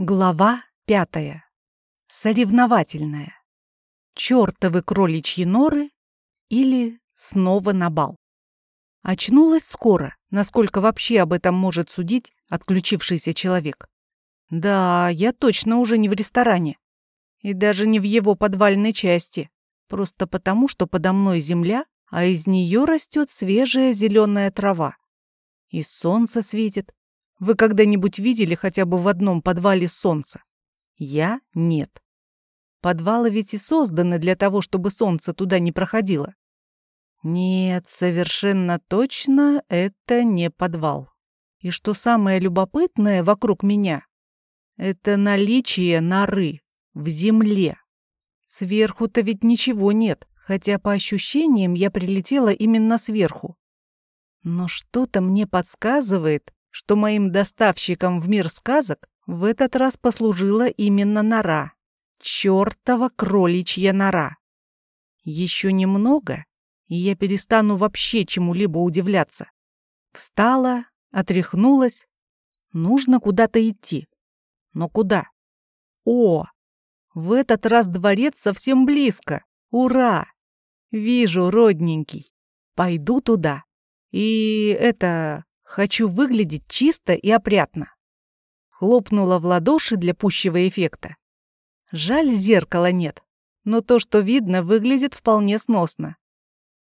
Глава пятая. Соревновательная. Чёртовы кроличьи норы или снова на бал. Очнулась скоро, насколько вообще об этом может судить отключившийся человек. Да, я точно уже не в ресторане. И даже не в его подвальной части. Просто потому, что подо мной земля, а из нее растет свежая зеленая трава. И солнце светит, вы когда-нибудь видели хотя бы в одном подвале солнце? Я — нет. Подвалы ведь и созданы для того, чтобы солнце туда не проходило. Нет, совершенно точно это не подвал. И что самое любопытное вокруг меня — это наличие норы в земле. Сверху-то ведь ничего нет, хотя по ощущениям я прилетела именно сверху. Но что-то мне подсказывает, что моим доставщиком в мир сказок в этот раз послужила именно нора. Чёртова кроличья нора. Еще немного, и я перестану вообще чему-либо удивляться. Встала, отряхнулась. Нужно куда-то идти. Но куда? О, в этот раз дворец совсем близко. Ура! Вижу, родненький. Пойду туда. И это... Хочу выглядеть чисто и опрятно. Хлопнула в ладоши для пущего эффекта. Жаль, зеркала нет, но то, что видно, выглядит вполне сносно.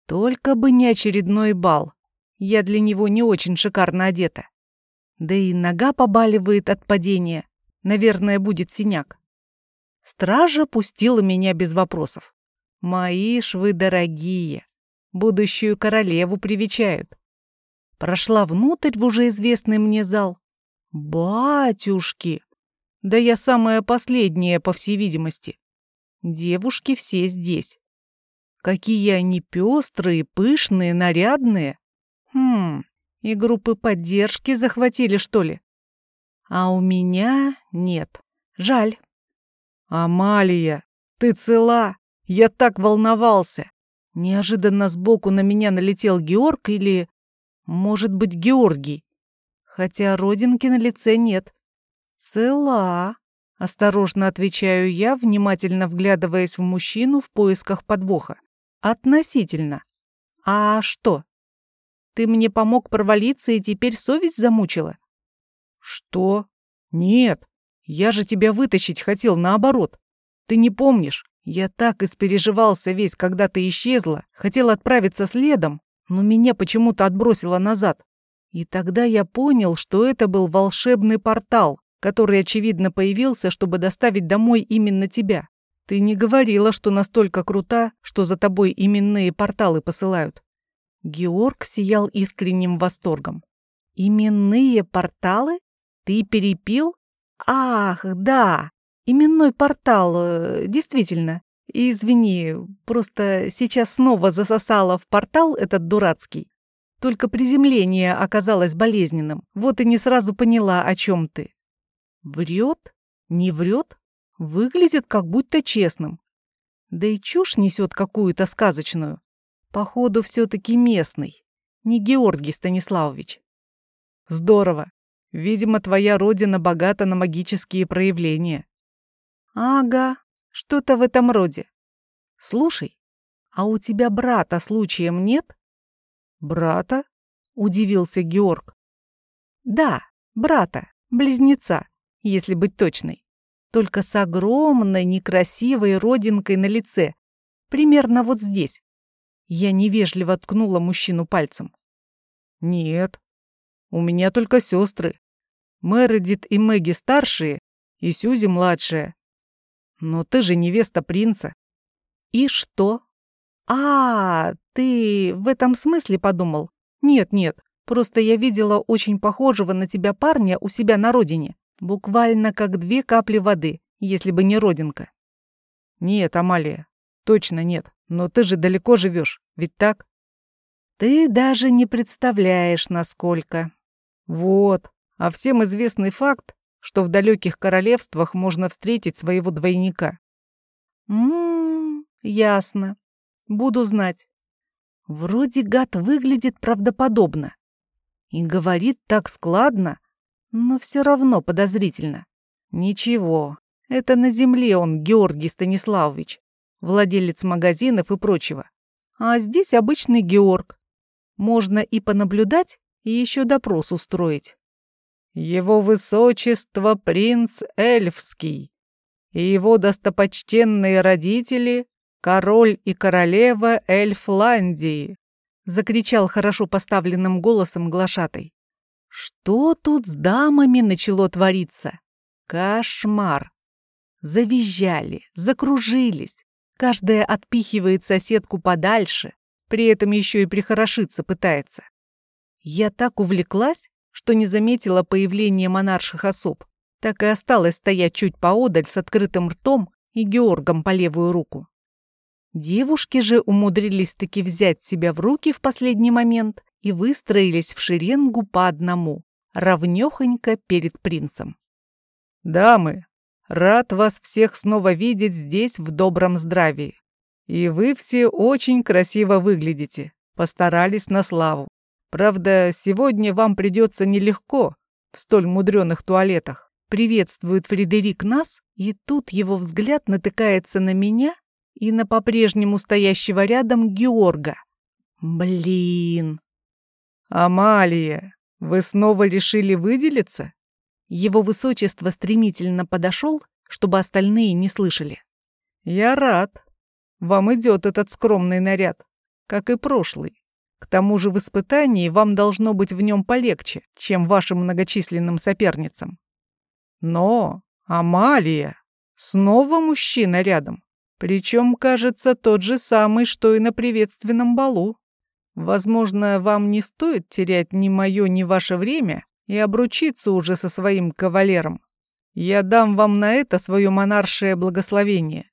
Только бы не очередной бал. Я для него не очень шикарно одета. Да и нога побаливает от падения. Наверное, будет синяк. Стража пустила меня без вопросов. Мои швы дорогие. Будущую королеву привечают. Прошла внутрь в уже известный мне зал. Батюшки! Да я самая последняя, по всей видимости. Девушки все здесь. Какие они пестрые, пышные, нарядные. Хм, и группы поддержки захватили, что ли? А у меня нет. Жаль. Амалия, ты цела? Я так волновался. Неожиданно сбоку на меня налетел Георг или может быть, Георгий. Хотя родинки на лице нет. Цела. Осторожно отвечаю я, внимательно вглядываясь в мужчину в поисках подвоха. Относительно. А что? Ты мне помог провалиться и теперь совесть замучила? Что? Нет. Я же тебя вытащить хотел наоборот. Ты не помнишь? Я так испереживался весь, когда ты исчезла. Хотел отправиться следом, но меня почему-то отбросило назад. И тогда я понял, что это был волшебный портал, который, очевидно, появился, чтобы доставить домой именно тебя. Ты не говорила, что настолько крута, что за тобой именные порталы посылают. Георг сиял искренним восторгом. Именные порталы? Ты перепил? Ах, да, именной портал, э, действительно. Извини, просто сейчас снова засосала в портал этот дурацкий. Только приземление оказалось болезненным. Вот и не сразу поняла, о чем ты. Врет? Не врет? Выглядит как будто честным. Да и чушь несет какую-то сказочную. Походу, все-таки местный. Не Георгий Станиславович. Здорово. Видимо, твоя родина богата на магические проявления. Ага, что-то в этом роде. Слушай, а у тебя брата случаем нет? Брата? Удивился Георг. Да, брата, близнеца, если быть точной. Только с огромной некрасивой родинкой на лице. Примерно вот здесь. Я невежливо ткнула мужчину пальцем. Нет, у меня только сестры. Мередит и Мэгги старшие, и Сюзи младшая. Но ты же невеста принца. И что? А, ты в этом смысле подумал? Нет, нет, просто я видела очень похожего на тебя парня у себя на родине. Буквально как две капли воды, если бы не родинка. Нет, Амалия, точно нет. Но ты же далеко живешь, ведь так? Ты даже не представляешь, насколько. Вот. А всем известный факт, что в далеких королевствах можно встретить своего двойника. Ммм, ясно. Буду знать. Вроде гад выглядит правдоподобно. И говорит так складно, но все равно подозрительно. Ничего, это на земле он, Георгий Станиславович, владелец магазинов и прочего. А здесь обычный Георг. Можно и понаблюдать, и еще допрос устроить. Его высочество принц Эльфский и его достопочтенные родители, король и королева Эльфландии, закричал хорошо поставленным голосом глашатай. Что тут с дамами начало твориться? Кошмар! Завизжали, закружились. Каждая отпихивает соседку подальше, при этом еще и прихорошиться пытается. Я так увлеклась, что не заметила появления монарших особ, так и осталась стоять чуть поодаль с открытым ртом и Георгом по левую руку. Девушки же умудрились таки взять себя в руки в последний момент и выстроились в шеренгу по одному, равнёхонько перед принцем. «Дамы, рад вас всех снова видеть здесь в добром здравии. И вы все очень красиво выглядите, постарались на славу. Правда, сегодня вам придется нелегко в столь мудреных туалетах. Приветствует Фредерик нас, и тут его взгляд натыкается на меня и на по-прежнему стоящего рядом Георга. Блин. Амалия, вы снова решили выделиться? Его высочество стремительно подошел, чтобы остальные не слышали. Я рад. Вам идет этот скромный наряд, как и прошлый. К тому же в испытании вам должно быть в нем полегче, чем вашим многочисленным соперницам. Но, Амалия, снова мужчина рядом. Причем, кажется, тот же самый, что и на приветственном балу. Возможно, вам не стоит терять ни мое, ни ваше время и обручиться уже со своим кавалером. Я дам вам на это свое монаршее благословение.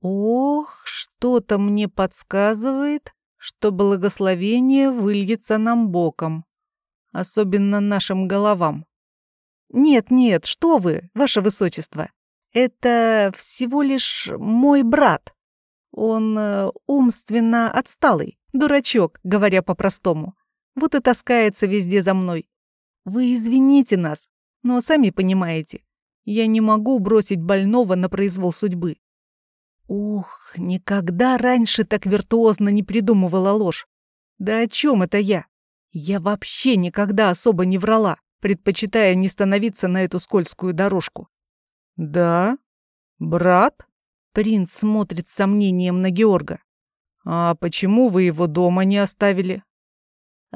Ох, что-то мне подсказывает, что благословение выльется нам боком, особенно нашим головам. Нет-нет, что вы, ваше высочество, это всего лишь мой брат. Он э, умственно отсталый, дурачок, говоря по-простому. Вот и таскается везде за мной. Вы извините нас, но сами понимаете, я не могу бросить больного на произвол судьбы. Ух, никогда раньше так виртуозно не придумывала ложь. Да о чем это я? Я вообще никогда особо не врала, предпочитая не становиться на эту скользкую дорожку. Да? Брат? Принц смотрит с сомнением на Георга. А почему вы его дома не оставили?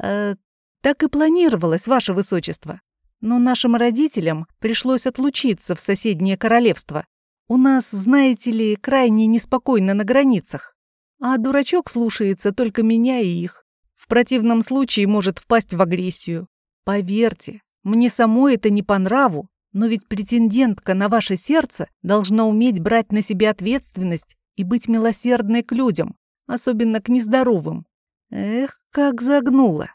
Э, так и планировалось, ваше высочество. Но нашим родителям пришлось отлучиться в соседнее королевство, у нас, знаете ли, крайне неспокойно на границах. А дурачок слушается только меня и их. В противном случае может впасть в агрессию. Поверьте, мне самой это не по нраву, но ведь претендентка на ваше сердце должна уметь брать на себя ответственность и быть милосердной к людям, особенно к нездоровым. Эх, как загнула.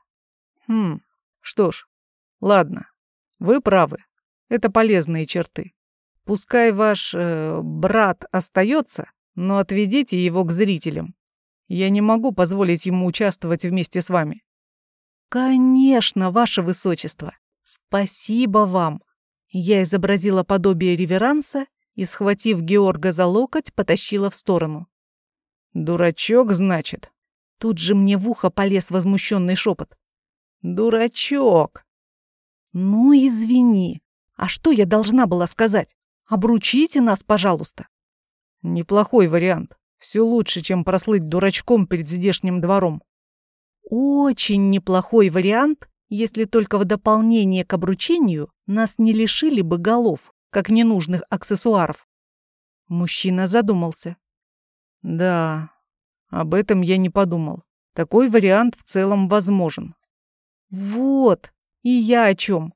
Хм, что ж, ладно, вы правы. Это полезные черты. Пускай ваш э, брат остается, но отведите его к зрителям. Я не могу позволить ему участвовать вместе с вами. Конечно, ваше высочество. Спасибо вам. Я изобразила подобие реверанса и, схватив Георга за локоть, потащила в сторону. Дурачок, значит. Тут же мне в ухо полез возмущенный шепот. Дурачок. Ну, извини. А что я должна была сказать? Обручите нас, пожалуйста. Неплохой вариант. Все лучше, чем прослыть дурачком перед здешним двором. Очень неплохой вариант, если только в дополнение к обручению нас не лишили бы голов, как ненужных аксессуаров. Мужчина задумался. Да, об этом я не подумал. Такой вариант в целом возможен. Вот, и я о чем.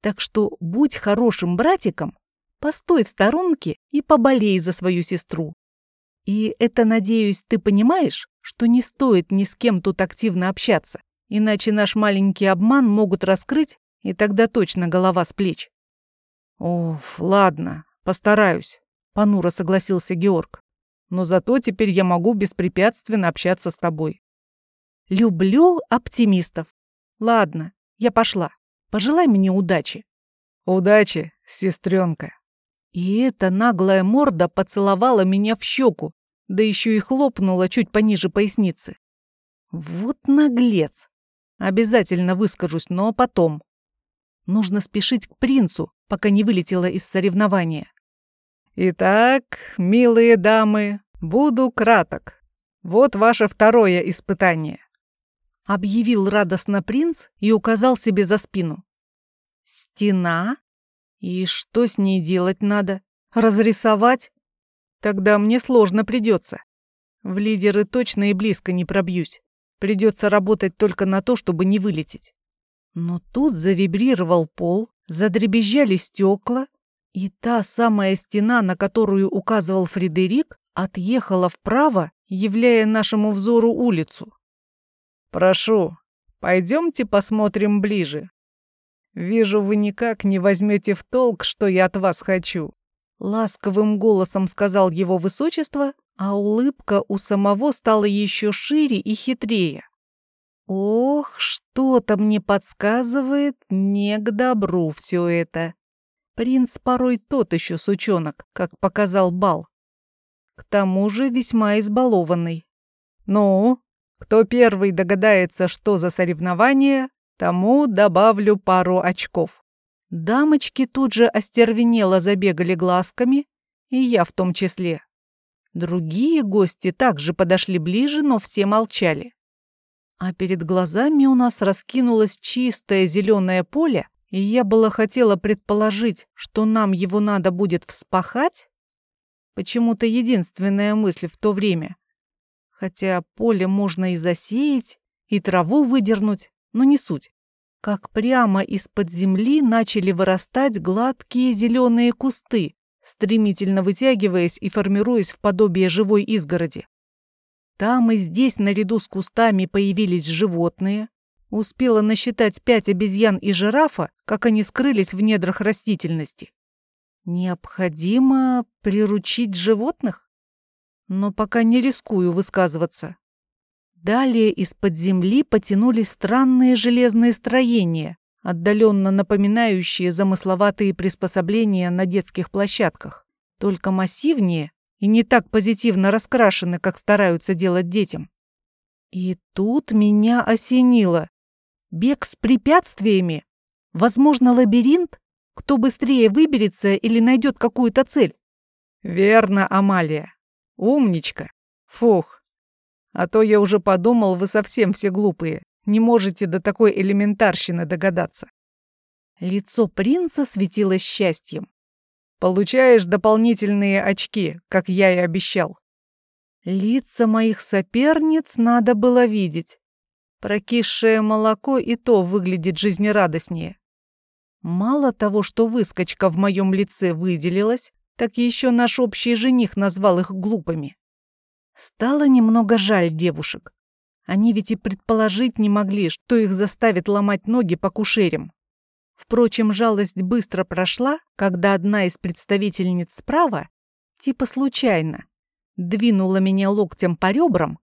Так что будь хорошим братиком Постой в сторонке и поболей за свою сестру. И это, надеюсь, ты понимаешь, что не стоит ни с кем тут активно общаться, иначе наш маленький обман могут раскрыть, и тогда точно голова с плеч. Оф, ладно, постараюсь, понуро согласился Георг. Но зато теперь я могу беспрепятственно общаться с тобой. Люблю оптимистов. Ладно, я пошла. Пожелай мне удачи. Удачи, сестренка. И эта наглая морда поцеловала меня в щеку, да еще и хлопнула чуть пониже поясницы. Вот наглец. Обязательно выскажусь, но потом. Нужно спешить к принцу, пока не вылетела из соревнования. Итак, милые дамы, буду краток. Вот ваше второе испытание. Объявил радостно принц и указал себе за спину. Стена? И что с ней делать надо? Разрисовать? Тогда мне сложно придется. В лидеры точно и близко не пробьюсь. Придется работать только на то, чтобы не вылететь. Но тут завибрировал пол, задребезжали стекла, и та самая стена, на которую указывал Фредерик, отъехала вправо, являя нашему взору улицу. «Прошу, пойдемте посмотрим ближе. Вижу, вы никак не возьмете в толк, что я от вас хочу». Ласковым голосом сказал его высочество, а улыбка у самого стала еще шире и хитрее. Ох, что-то мне подсказывает, не к добру все это. Принц порой тот еще сучонок, как показал бал. К тому же весьма избалованный. Ну, кто первый догадается, что за соревнование, тому добавлю пару очков. Дамочки тут же остервенело забегали глазками, и я в том числе. Другие гости также подошли ближе, но все молчали. А перед глазами у нас раскинулось чистое зеленое поле, и я было хотела предположить, что нам его надо будет вспахать. Почему-то единственная мысль в то время. Хотя поле можно и засеять, и траву выдернуть, но не суть. Как прямо из-под земли начали вырастать гладкие зеленые кусты, стремительно вытягиваясь и формируясь в подобие живой изгороди. Там и здесь наряду с кустами появились животные. Успела насчитать пять обезьян и жирафа, как они скрылись в недрах растительности. Необходимо приручить животных? Но пока не рискую высказываться. Далее из-под земли потянулись странные железные строения, отдаленно напоминающие замысловатые приспособления на детских площадках, только массивнее и не так позитивно раскрашены, как стараются делать детям. И тут меня осенило. Бег с препятствиями? Возможно, лабиринт? Кто быстрее выберется или найдет какую-то цель? Верно, Амалия. Умничка. Фух. А то я уже подумал, вы совсем все глупые не можете до такой элементарщины догадаться. Лицо принца светилось счастьем. Получаешь дополнительные очки, как я и обещал. Лица моих соперниц надо было видеть. Прокисшее молоко и то выглядит жизнерадостнее. Мало того, что выскочка в моем лице выделилась, так еще наш общий жених назвал их глупыми. Стало немного жаль девушек. Они ведь и предположить не могли, что их заставит ломать ноги по кушерям. Впрочем, жалость быстро прошла, когда одна из представительниц справа, типа случайно, двинула меня локтем по ребрам,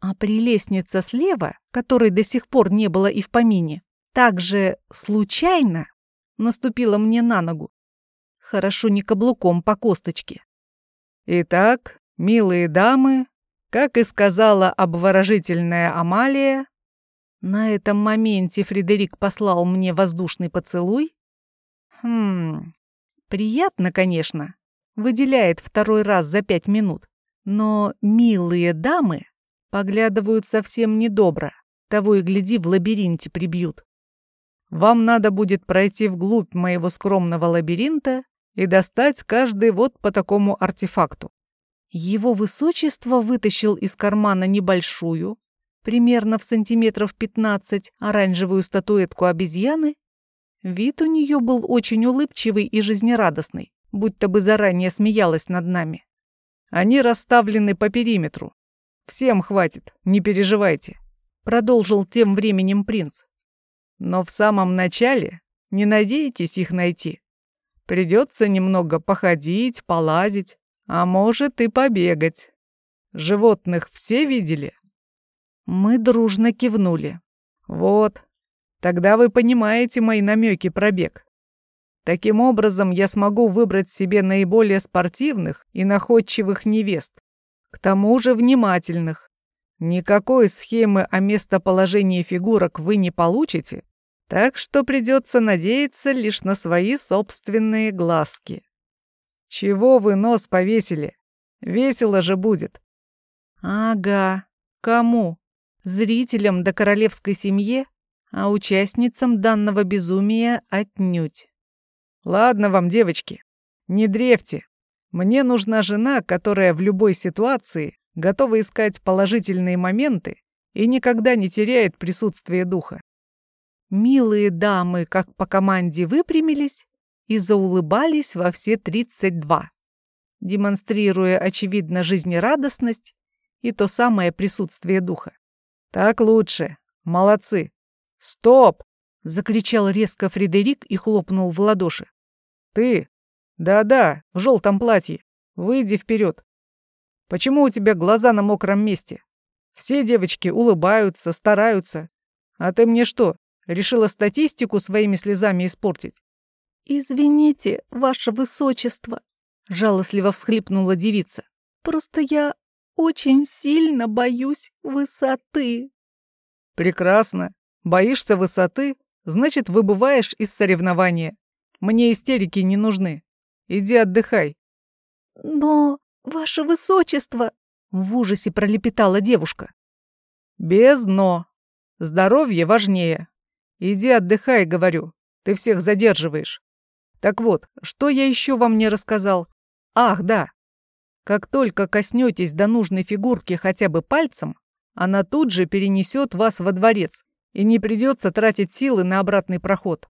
а прелестница слева, которой до сих пор не было и в помине, также случайно наступила мне на ногу. Хорошо не каблуком по косточке. Итак, милые дамы, как и сказала обворожительная Амалия, на этом моменте Фредерик послал мне воздушный поцелуй. Хм, приятно, конечно, выделяет второй раз за пять минут, но милые дамы поглядывают совсем недобро, того и гляди в лабиринте прибьют. Вам надо будет пройти вглубь моего скромного лабиринта и достать каждый вот по такому артефакту. Его высочество вытащил из кармана небольшую, примерно в сантиметров 15, оранжевую статуэтку обезьяны. Вид у нее был очень улыбчивый и жизнерадостный, будто бы заранее смеялась над нами. Они расставлены по периметру. Всем хватит, не переживайте, продолжил тем временем принц. Но в самом начале не надейтесь их найти. Придется немного походить, полазить, а может и побегать. Животных все видели? Мы дружно кивнули. Вот, тогда вы понимаете мои намеки про бег. Таким образом, я смогу выбрать себе наиболее спортивных и находчивых невест. К тому же внимательных. Никакой схемы о местоположении фигурок вы не получите, так что придется надеяться лишь на свои собственные глазки. Чего вы нос повесили? Весело же будет. Ага. Кому? Зрителям да королевской семье, а участницам данного безумия отнюдь. Ладно вам, девочки, не древьте. Мне нужна жена, которая в любой ситуации готова искать положительные моменты и никогда не теряет присутствие духа. Милые дамы, как по команде, выпрямились и заулыбались во все 32, демонстрируя, очевидно, жизнерадостность и то самое присутствие духа. «Так лучше. Молодцы. Стоп!» — закричал резко Фредерик и хлопнул в ладоши. «Ты? Да-да, в желтом платье. Выйди вперед. Почему у тебя глаза на мокром месте? Все девочки улыбаются, стараются. А ты мне что, решила статистику своими слезами испортить?» «Извините, ваше высочество», — жалостливо всхлипнула девица. «Просто я очень сильно боюсь высоты». «Прекрасно. Боишься высоты, значит, выбываешь из соревнования. Мне истерики не нужны. Иди отдыхай». «Но, ваше высочество!» — в ужасе пролепетала девушка. «Без «но». Здоровье важнее. Иди отдыхай, говорю. Ты всех задерживаешь. Так вот, что я еще вам не рассказал? Ах, да. Как только коснетесь до нужной фигурки хотя бы пальцем, она тут же перенесет вас во дворец, и не придется тратить силы на обратный проход.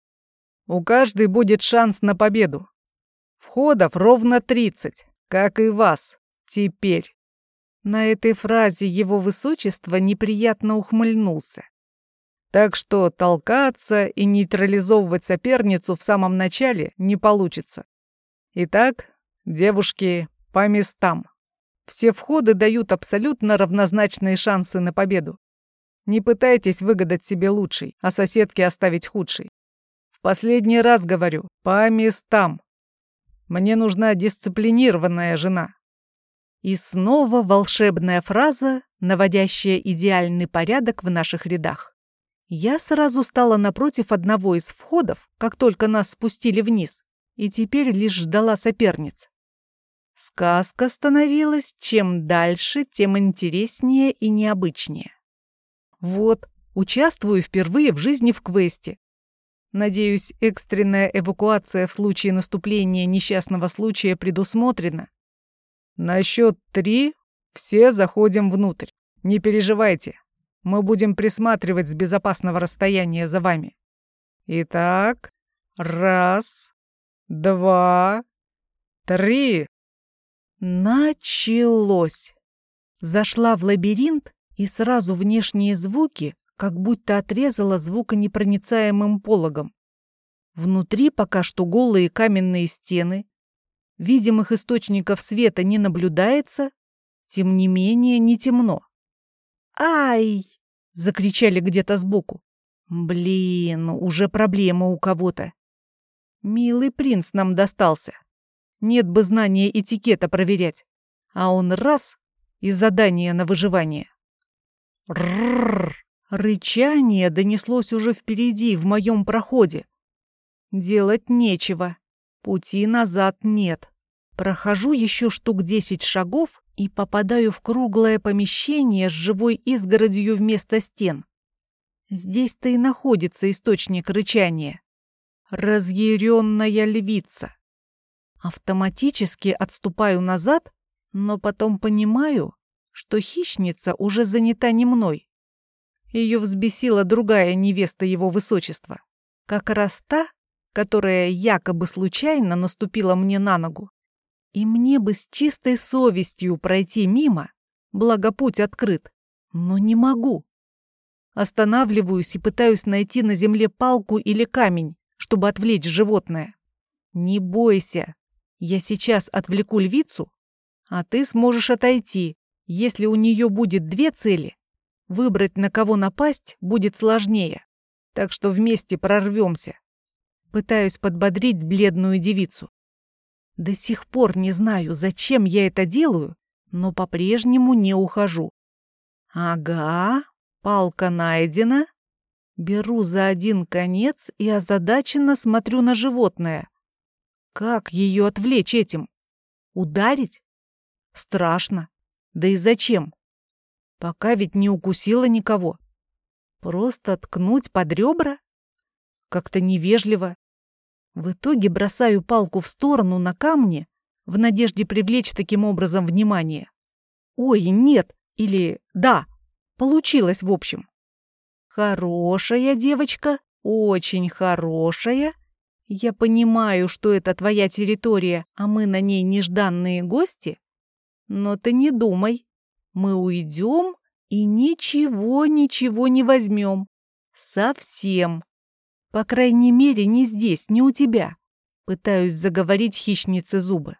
У каждой будет шанс на победу. Входов ровно 30, как и вас. Теперь. На этой фразе его высочество неприятно ухмыльнулся. Так что толкаться и нейтрализовывать соперницу в самом начале не получится. Итак, девушки, по местам. Все входы дают абсолютно равнозначные шансы на победу. Не пытайтесь выгадать себе лучший, а соседке оставить худший. В последний раз говорю, по местам. Мне нужна дисциплинированная жена. И снова волшебная фраза, наводящая идеальный порядок в наших рядах. Я сразу стала напротив одного из входов, как только нас спустили вниз, и теперь лишь ждала соперниц. Сказка становилась чем дальше, тем интереснее и необычнее. Вот, участвую впервые в жизни в квесте. Надеюсь, экстренная эвакуация в случае наступления несчастного случая предусмотрена. На счет три все заходим внутрь. Не переживайте, мы будем присматривать с безопасного расстояния за вами. Итак, раз, два, три. Началось. Зашла в лабиринт, и сразу внешние звуки как будто отрезала звуконепроницаемым пологом. Внутри пока что голые каменные стены. Видимых источников света не наблюдается, тем не менее не темно. «Ай!» Закричали где-то сбоку. Блин, уже проблема у кого-то. Милый принц нам достался. Нет бы знания этикета проверять. А он раз — и задание на выживание. Рррр! Рычание донеслось уже впереди, в моем проходе. Делать нечего. Пути назад нет. Прохожу еще штук десять шагов и попадаю в круглое помещение с живой изгородью вместо стен. Здесь-то и находится источник рычания. Разъяренная львица. Автоматически отступаю назад, но потом понимаю, что хищница уже занята не мной. Ее взбесила другая невеста его высочества. Как раз та, которая якобы случайно наступила мне на ногу. И мне бы с чистой совестью пройти мимо, благо путь открыт, но не могу. Останавливаюсь и пытаюсь найти на земле палку или камень, чтобы отвлечь животное. Не бойся, я сейчас отвлеку львицу, а ты сможешь отойти, если у нее будет две цели. Выбрать, на кого напасть, будет сложнее, так что вместе прорвемся. Пытаюсь подбодрить бледную девицу. До сих пор не знаю, зачем я это делаю, но по-прежнему не ухожу. Ага, палка найдена. Беру за один конец и озадаченно смотрю на животное. Как ее отвлечь этим? Ударить? Страшно. Да и зачем? Пока ведь не укусила никого. Просто ткнуть под ребра? Как-то невежливо. В итоге бросаю палку в сторону на камни в надежде привлечь таким образом внимание. Ой, нет, или да, получилось в общем. Хорошая девочка, очень хорошая. Я понимаю, что это твоя территория, а мы на ней нежданные гости. Но ты не думай, мы уйдем и ничего-ничего не возьмем. Совсем. По крайней мере, не здесь, не у тебя. Пытаюсь заговорить хищнице зубы.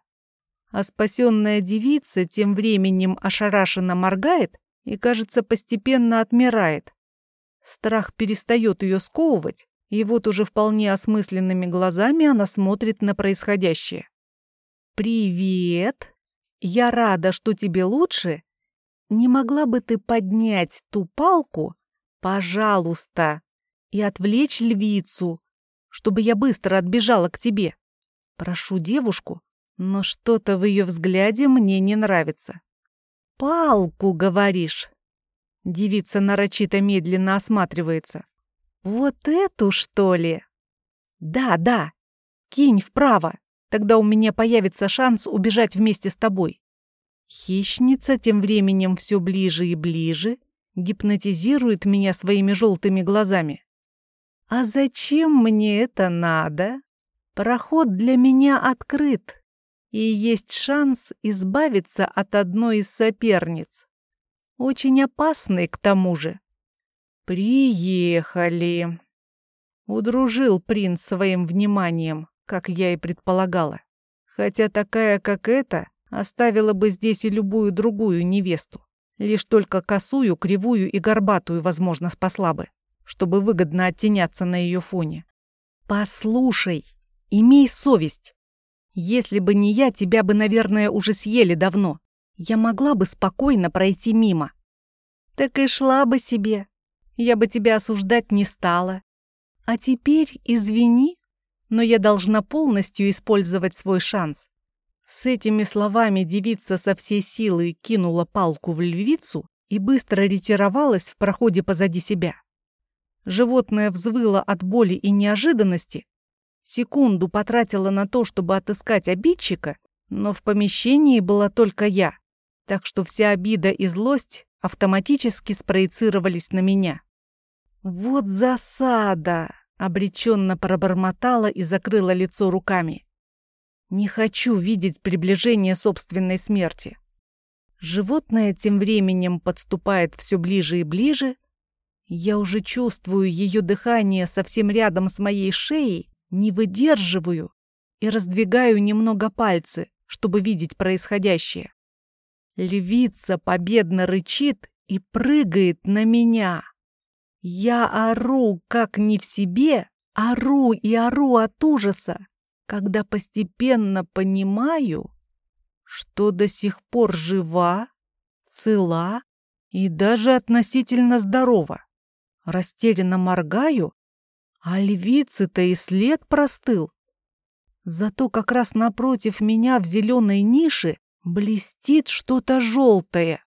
А спасенная девица тем временем ошарашенно моргает и, кажется, постепенно отмирает. Страх перестает ее сковывать, и вот уже вполне осмысленными глазами она смотрит на происходящее. «Привет! Я рада, что тебе лучше. Не могла бы ты поднять ту палку, пожалуйста?» И отвлечь львицу, чтобы я быстро отбежала к тебе. Прошу девушку, но что-то в ее взгляде мне не нравится. «Палку, говоришь?» Девица нарочито медленно осматривается. «Вот эту, что ли?» «Да, да. Кинь вправо. Тогда у меня появится шанс убежать вместе с тобой». Хищница тем временем все ближе и ближе гипнотизирует меня своими желтыми глазами. А зачем мне это надо? Проход для меня открыт, и есть шанс избавиться от одной из соперниц. Очень опасный к тому же. Приехали. Удружил принц своим вниманием, как я и предполагала. Хотя такая, как эта, оставила бы здесь и любую другую невесту. Лишь только косую, кривую и горбатую, возможно, спасла бы чтобы выгодно оттеняться на ее фоне. «Послушай, имей совесть. Если бы не я, тебя бы, наверное, уже съели давно. Я могла бы спокойно пройти мимо. Так и шла бы себе. Я бы тебя осуждать не стала. А теперь извини, но я должна полностью использовать свой шанс. С этими словами девица со всей силы кинула палку в львицу и быстро ретировалась в проходе позади себя. Животное взвыло от боли и неожиданности. Секунду потратила на то, чтобы отыскать обидчика, но в помещении была только я, так что вся обида и злость автоматически спроецировались на меня. «Вот засада!» — обреченно пробормотала и закрыла лицо руками. «Не хочу видеть приближение собственной смерти». Животное тем временем подступает все ближе и ближе, я уже чувствую ее дыхание совсем рядом с моей шеей, не выдерживаю и раздвигаю немного пальцы, чтобы видеть происходящее. Львица победно рычит и прыгает на меня. Я ору, как не в себе, ору и ору от ужаса, когда постепенно понимаю, что до сих пор жива, цела и даже относительно здорова. Растерянно моргаю, а львицы-то и след простыл. Зато как раз напротив меня в зеленой нише блестит что-то желтое.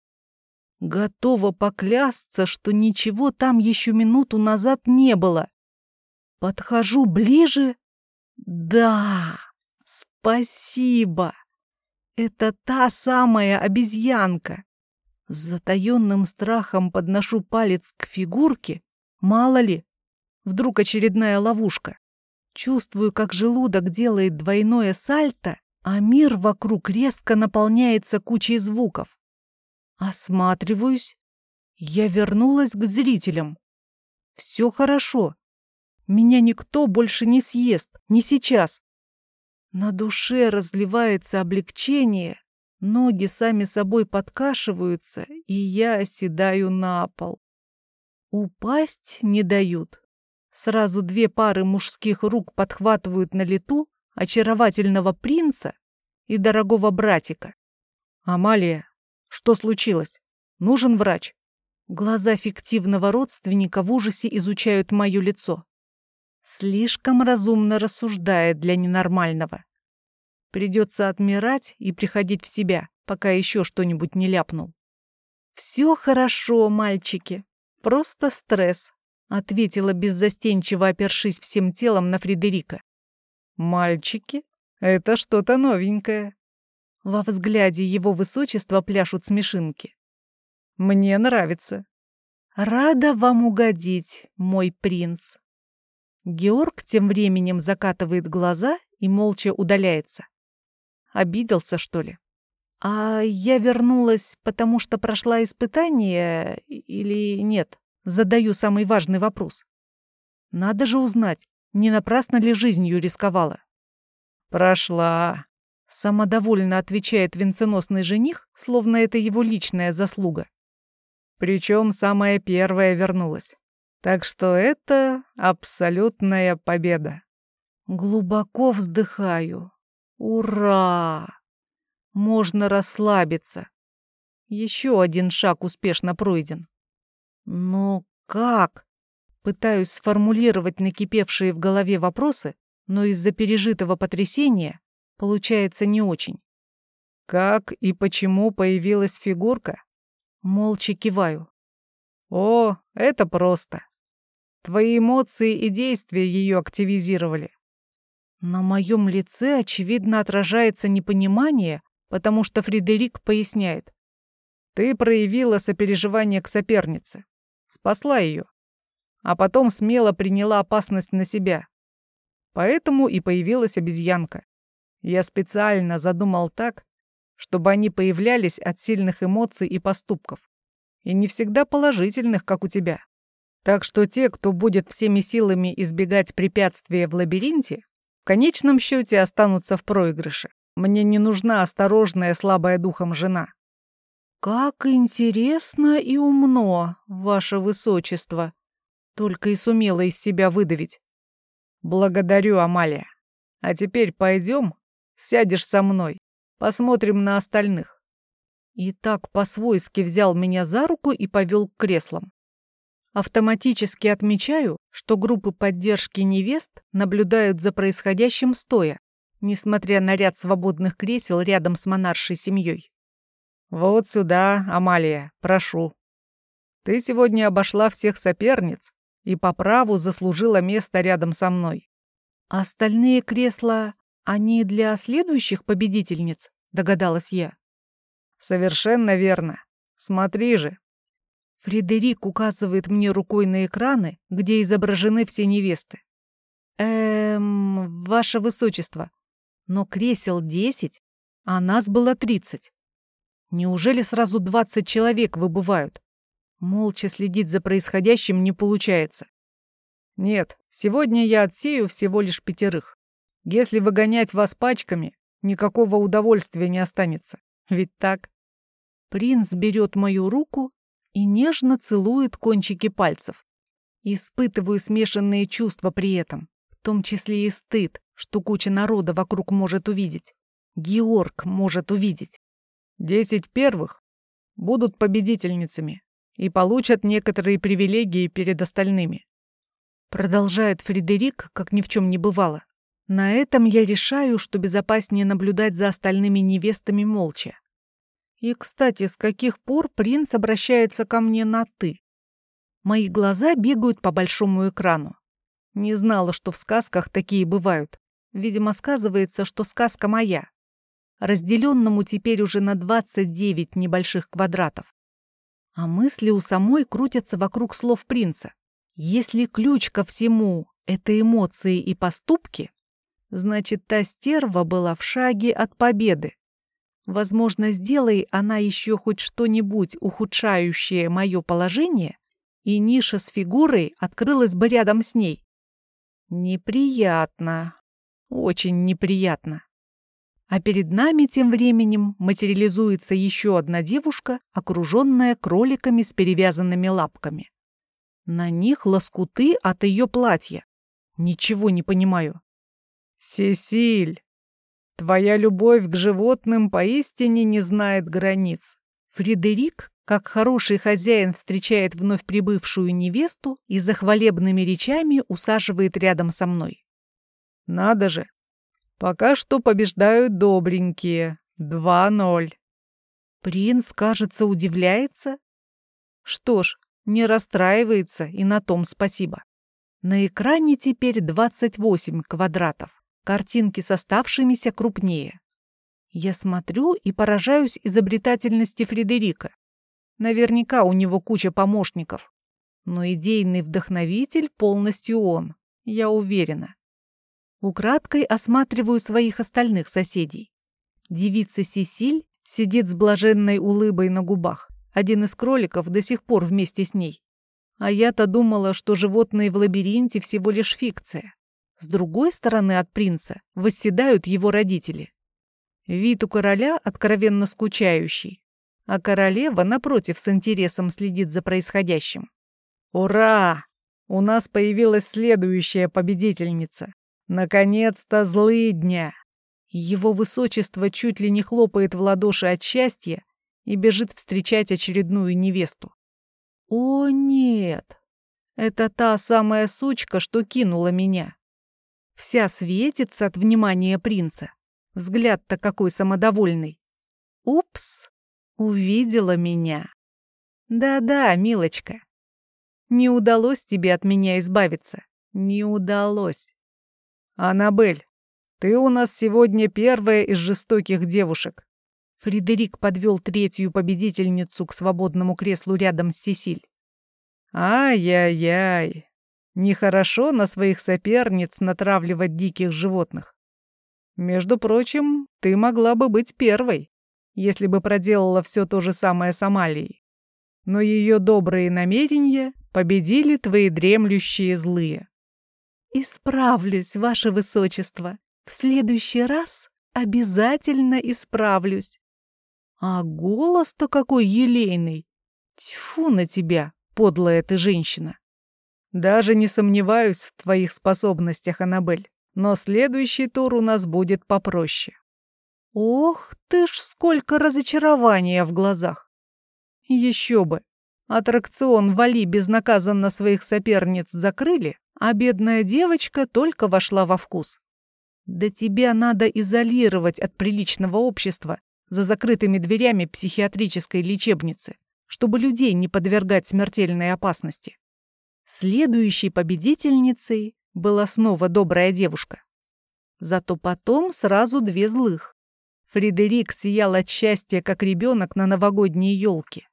Готова поклясться, что ничего там еще минуту назад не было. Подхожу ближе. Да, спасибо. Это та самая обезьянка. С затаенным страхом подношу палец к фигурке. Мало ли, вдруг очередная ловушка. Чувствую, как желудок делает двойное сальто, а мир вокруг резко наполняется кучей звуков. Осматриваюсь. Я вернулась к зрителям. Все хорошо. Меня никто больше не съест, не сейчас. На душе разливается облегчение, Ноги сами собой подкашиваются, и я оседаю на пол. Упасть не дают. Сразу две пары мужских рук подхватывают на лету очаровательного принца и дорогого братика. «Амалия, что случилось? Нужен врач?» Глаза фиктивного родственника в ужасе изучают мое лицо. Слишком разумно рассуждает для ненормального. Придется отмирать и приходить в себя, пока еще что-нибудь не ляпнул. «Все хорошо, мальчики. Просто стресс», — ответила беззастенчиво, опершись всем телом на Фредерика. «Мальчики? Это что-то новенькое». Во взгляде его высочества пляшут смешинки. Мне нравится. Рада вам угодить, мой принц. Георг тем временем закатывает глаза и молча удаляется. Обиделся, что ли? А я вернулась, потому что прошла испытание или нет? Задаю самый важный вопрос. Надо же узнать, не напрасно ли жизнью рисковала. Прошла. Самодовольно отвечает венценосный жених, словно это его личная заслуга. Причем самая первая вернулась. Так что это абсолютная победа. Глубоко вздыхаю. Ура! Можно расслабиться. Еще один шаг успешно пройден. Но как? Пытаюсь сформулировать накипевшие в голове вопросы, но из-за пережитого потрясения получается не очень. Как и почему появилась фигурка? Молча киваю. О, это просто. Твои эмоции и действия ее активизировали. На моем лице, очевидно, отражается непонимание, потому что Фредерик поясняет. Ты проявила сопереживание к сопернице, спасла ее, а потом смело приняла опасность на себя. Поэтому и появилась обезьянка. Я специально задумал так, чтобы они появлялись от сильных эмоций и поступков. И не всегда положительных, как у тебя. Так что те, кто будет всеми силами избегать препятствия в лабиринте, конечном счете останутся в проигрыше. Мне не нужна осторожная, слабая духом жена. «Как интересно и умно, ваше высочество!» Только и сумела из себя выдавить. «Благодарю, Амалия. А теперь пойдем, сядешь со мной. Посмотрим на остальных. И так по-свойски взял меня за руку и повел к креслам. Автоматически отмечаю, что группы поддержки невест наблюдают за происходящим стоя, несмотря на ряд свободных кресел рядом с монаршей семьей. «Вот сюда, Амалия, прошу. Ты сегодня обошла всех соперниц и по праву заслужила место рядом со мной». «Остальные кресла «Они для следующих победительниц?» — догадалась я. «Совершенно верно. Смотри же». Фредерик указывает мне рукой на экраны, где изображены все невесты. «Эм, ваше высочество, но кресел десять, а нас было тридцать. Неужели сразу двадцать человек выбывают? Молча следить за происходящим не получается. Нет, сегодня я отсею всего лишь пятерых. Если выгонять вас пачками, никакого удовольствия не останется. Ведь так? Принц берет мою руку и нежно целует кончики пальцев. Испытываю смешанные чувства при этом, в том числе и стыд, что куча народа вокруг может увидеть. Георг может увидеть. Десять первых будут победительницами и получат некоторые привилегии перед остальными. Продолжает Фредерик, как ни в чем не бывало. На этом я решаю, что безопаснее наблюдать за остальными невестами молча. И, кстати, с каких пор принц обращается ко мне на «ты»? Мои глаза бегают по большому экрану. Не знала, что в сказках такие бывают. Видимо, сказывается, что сказка моя. Разделенному теперь уже на 29 небольших квадратов. А мысли у самой крутятся вокруг слов принца. Если ключ ко всему — это эмоции и поступки, Значит, та стерва была в шаге от победы. Возможно, сделай она еще хоть что-нибудь ухудшающее мое положение, и ниша с фигурой открылась бы рядом с ней. Неприятно. Очень неприятно. А перед нами тем временем материализуется еще одна девушка, окруженная кроликами с перевязанными лапками. На них лоскуты от ее платья. Ничего не понимаю. «Сесиль, твоя любовь к животным поистине не знает границ». Фредерик, как хороший хозяин, встречает вновь прибывшую невесту и за хвалебными речами усаживает рядом со мной. «Надо же! Пока что побеждают добренькие. Два ноль». Принц, кажется, удивляется. Что ж, не расстраивается, и на том спасибо. На экране теперь 28 квадратов. Картинки с оставшимися крупнее. Я смотрю и поражаюсь изобретательности Фредерика. Наверняка у него куча помощников. Но идейный вдохновитель полностью он, я уверена. Украдкой осматриваю своих остальных соседей. Девица Сесиль сидит с блаженной улыбой на губах. Один из кроликов до сих пор вместе с ней. А я-то думала, что животные в лабиринте всего лишь фикция. С другой стороны от принца восседают его родители. Вид у короля откровенно скучающий, а королева, напротив, с интересом следит за происходящим. «Ура! У нас появилась следующая победительница. Наконец-то злые дня!» Его высочество чуть ли не хлопает в ладоши от счастья и бежит встречать очередную невесту. О, нет! Это та самая сучка, что кинула меня. Вся светится от внимания принца. Взгляд-то какой самодовольный. Упс, увидела меня. Да-да, милочка. Не удалось тебе от меня избавиться. Не удалось. Аннабель, ты у нас сегодня первая из жестоких девушек. Фредерик подвел третью победительницу к свободному креслу рядом с Сесиль. Ай-яй-яй. Нехорошо на своих соперниц натравливать диких животных. Между прочим, ты могла бы быть первой, если бы проделала все то же самое с Амалией. Но ее добрые намерения победили твои дремлющие злые. «Исправлюсь, ваше высочество. В следующий раз обязательно исправлюсь». А голос-то какой елейный! Тьфу на тебя, подлая ты женщина! Даже не сомневаюсь в твоих способностях, Аннабель, но следующий тур у нас будет попроще. Ох ты ж, сколько разочарования в глазах! Еще бы! Аттракцион «Вали» безнаказанно своих соперниц закрыли, а бедная девочка только вошла во вкус. Да тебя надо изолировать от приличного общества за закрытыми дверями психиатрической лечебницы, чтобы людей не подвергать смертельной опасности. Следующей победительницей была снова добрая девушка. Зато потом сразу две злых. Фредерик сиял от счастья, как ребенок на новогодней елке.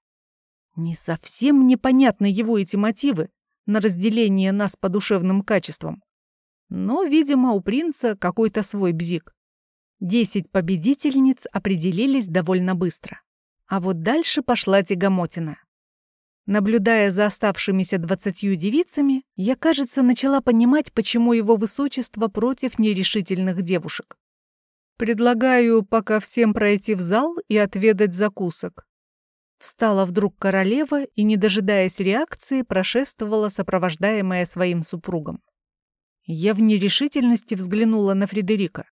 Не совсем непонятны его эти мотивы на разделение нас по душевным качествам. Но, видимо, у принца какой-то свой бзик. Десять победительниц определились довольно быстро. А вот дальше пошла тягомотина. Наблюдая за оставшимися двадцатью девицами, я, кажется, начала понимать, почему его высочество против нерешительных девушек. Предлагаю пока всем пройти в зал и отведать закусок. Встала вдруг королева и, не дожидаясь реакции, прошествовала, сопровождаемая своим супругом. Я в нерешительности взглянула на Фредерика.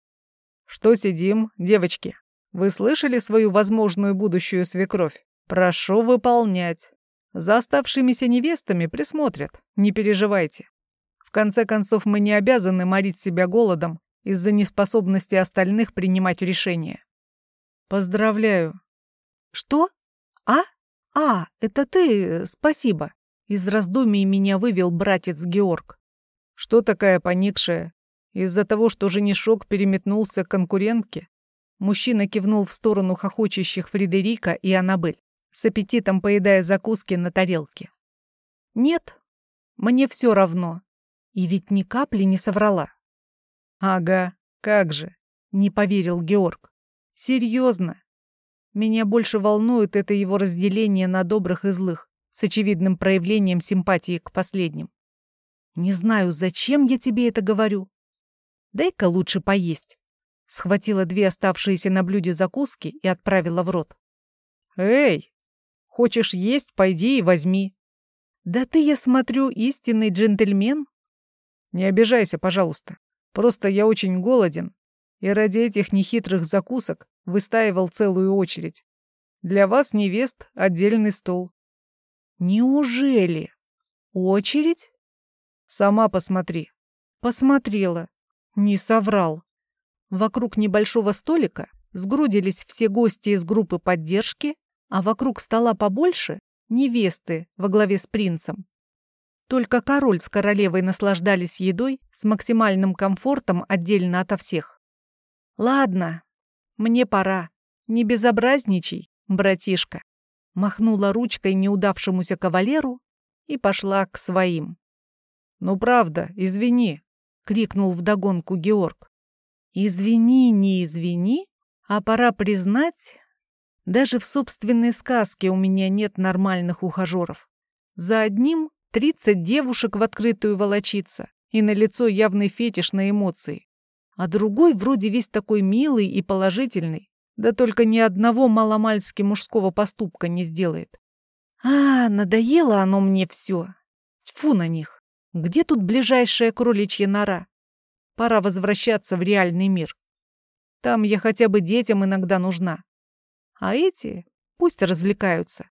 «Что сидим, девочки? Вы слышали свою возможную будущую свекровь? Прошу выполнять. За оставшимися невестами присмотрят, не переживайте. В конце концов, мы не обязаны морить себя голодом из-за неспособности остальных принимать решения. Поздравляю. Что? А? А, это ты, спасибо. Из раздумий меня вывел братец Георг. Что такая поникшая? Из-за того, что женишок переметнулся к конкурентке, мужчина кивнул в сторону хохочущих Фредерика и Аннабель, с аппетитом поедая закуски на тарелке. «Нет, мне все равно. И ведь ни капли не соврала». «Ага, как же», — не поверил Георг. «Серьезно. Меня больше волнует это его разделение на добрых и злых, с очевидным проявлением симпатии к последним. Не знаю, зачем я тебе это говорю, Дай-ка лучше поесть. Схватила две оставшиеся на блюде закуски и отправила в рот. Эй, хочешь есть, пойди и возьми. Да ты, я смотрю, истинный джентльмен. Не обижайся, пожалуйста. Просто я очень голоден, и ради этих нехитрых закусок выстаивал целую очередь. Для вас, невест, отдельный стол. Неужели? Очередь? Сама посмотри. Посмотрела. Не соврал. Вокруг небольшого столика сгрудились все гости из группы поддержки, а вокруг стола побольше — невесты во главе с принцем. Только король с королевой наслаждались едой с максимальным комфортом отдельно ото всех. «Ладно, мне пора. Не безобразничай, братишка». Махнула ручкой неудавшемуся кавалеру и пошла к своим. «Ну правда, извини», — крикнул вдогонку Георг. «Извини, не извини, а пора признать, даже в собственной сказке у меня нет нормальных ухажеров. За одним Тридцать девушек в открытую волочится, и на лицо явный фетиш на эмоции. А другой вроде весь такой милый и положительный, да только ни одного маломальски мужского поступка не сделает. А, надоело оно мне все. Тьфу на них. Где тут ближайшая кроличья нора? Пора возвращаться в реальный мир. Там я хотя бы детям иногда нужна. А эти пусть развлекаются.